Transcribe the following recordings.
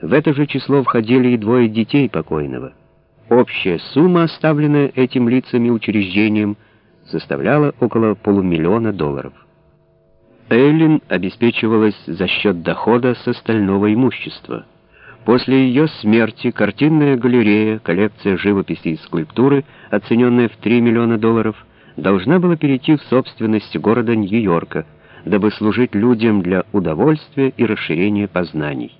В это же число входили и двое детей покойного. Общая сумма, оставленная этим лицами учреждением, составляла около полумиллиона долларов. Эйлин обеспечивалась за счет дохода с остального имущества. После ее смерти картинная галерея, коллекция живописи и скульптуры, оцененная в 3 миллиона долларов, должна была перейти в собственность города Нью-Йорка, дабы служить людям для удовольствия и расширения познаний.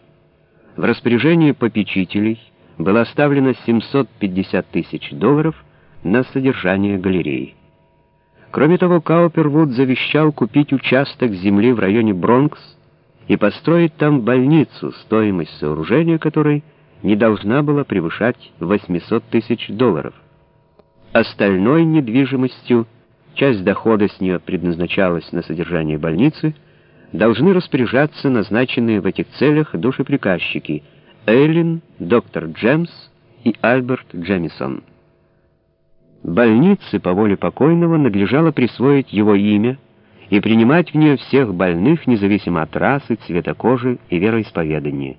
В распоряжении попечителей было оставлено 750 тысяч долларов на содержание галереи. Кроме того, Каупервуд завещал купить участок земли в районе Бронкс и построить там больницу, стоимость сооружения которой не должна была превышать 800 тысяч долларов. Остальной недвижимостью, часть дохода с нее предназначалась на содержание больницы, должны распоряжаться назначенные в этих целях душеприказчики Эйлин, доктор Джемс и Альберт Джемисон. Больнице по воле покойного надлежало присвоить его имя и принимать в нее всех больных, независимо от расы, цвета кожи и вероисповедания.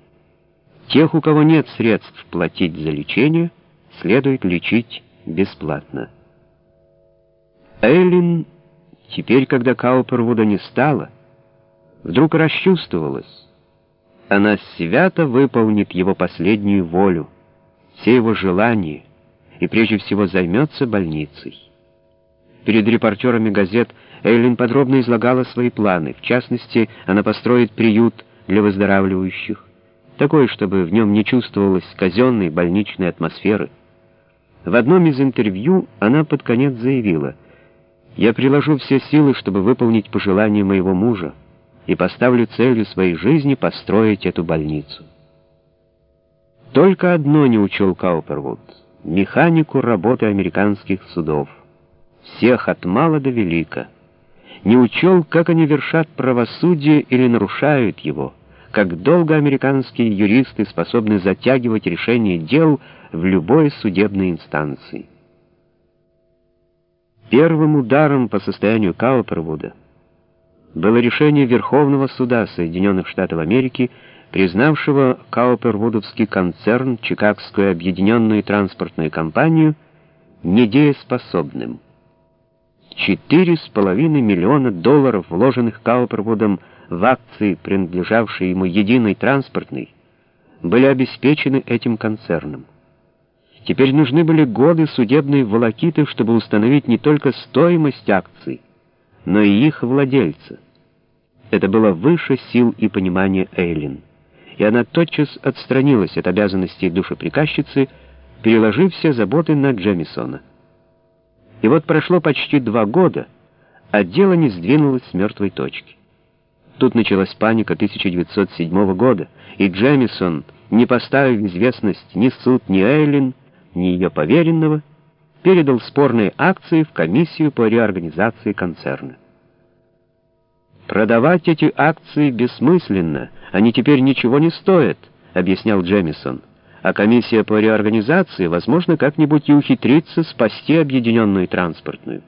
Тех, у кого нет средств платить за лечение, следует лечить бесплатно. Эйлин, теперь, когда Каупервуда не стало, вдруг расчувствовалась. Она свято выполнит его последнюю волю, все его желания, и прежде всего займется больницей. Перед репортерами газет Эйлин подробно излагала свои планы. В частности, она построит приют для выздоравливающих, такой, чтобы в нем не чувствовалось казенной больничной атмосферы. В одном из интервью она под конец заявила, «Я приложу все силы, чтобы выполнить пожелания моего мужа, и поставлю целью своей жизни построить эту больницу». Только одно не учел Каупервуд — механику работы американских судов. Всех от мала до велика. Не учел, как они вершат правосудие или нарушают его — как долго американские юристы способны затягивать решение дел в любой судебной инстанции. Первым ударом по состоянию Каупервуда было решение Верховного суда Соединенных Штатов Америки, признавшего Каупервудовский концерн, Чикагскую объединенную транспортную компанию, недееспособным. Четыре с половиной миллиона долларов, вложенных Каупервудом в акции, принадлежавшие ему единой транспортной, были обеспечены этим концерном. Теперь нужны были годы судебной волокиты, чтобы установить не только стоимость акций, но и их владельца. Это было выше сил и понимания Эйлин, и она тотчас отстранилась от обязанностей душеприказчицы, переложив все заботы на Джемисона. И вот прошло почти два года, а дело не сдвинулось с мертвой точки. Тут началась паника 1907 года, и Джемисон, не поставив известность ни суд, ни Эйлин, ни ее поверенного, передал спорные акции в комиссию по реорганизации концерна. «Продавать эти акции бессмысленно, они теперь ничего не стоят», — объяснял Джемисон. «А комиссия по реорганизации, возможно, как-нибудь и ухитрится спасти объединенную транспортную».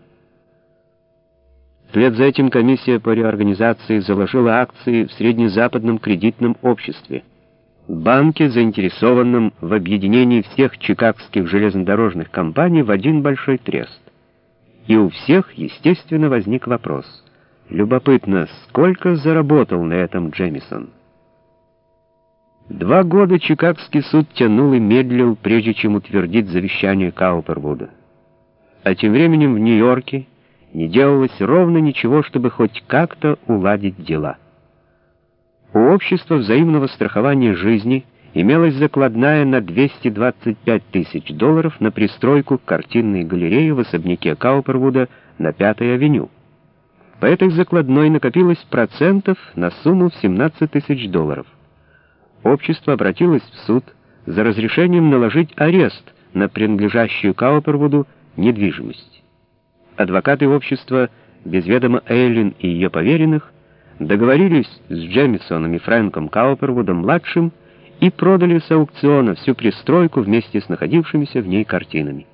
Вслед за этим комиссия по реорганизации заложила акции в Среднезападном кредитном обществе, банке, заинтересованном в объединении всех чикагских железнодорожных компаний в один большой трест. И у всех, естественно, возник вопрос. Любопытно, сколько заработал на этом Джемисон? Два года Чикагский суд тянул и медлил, прежде чем утвердить завещание Каупервуда. А тем временем в Нью-Йорке не делалось ровно ничего, чтобы хоть как-то уладить дела. У общества взаимного страхования жизни имелась закладная на 225 тысяч долларов на пристройку картинной галереи в особняке Каупервуда на Пятой авеню. По этой закладной накопилось процентов на сумму в 17 тысяч долларов. Общество обратилось в суд за разрешением наложить арест на принадлежащую Каупервуду недвижимость адвокаты общества, без ведома Эйлин и ее поверенных, договорились с Джемисоном и Фрэнком Каупервудом-младшим и продали с аукциона всю пристройку вместе с находившимися в ней картинами.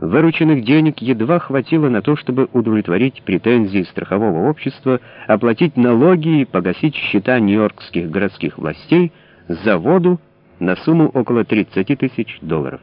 Вырученных денег едва хватило на то, чтобы удовлетворить претензии страхового общества, оплатить налоги и погасить счета нью-йоркских городских властей за воду на сумму около 30 тысяч долларов.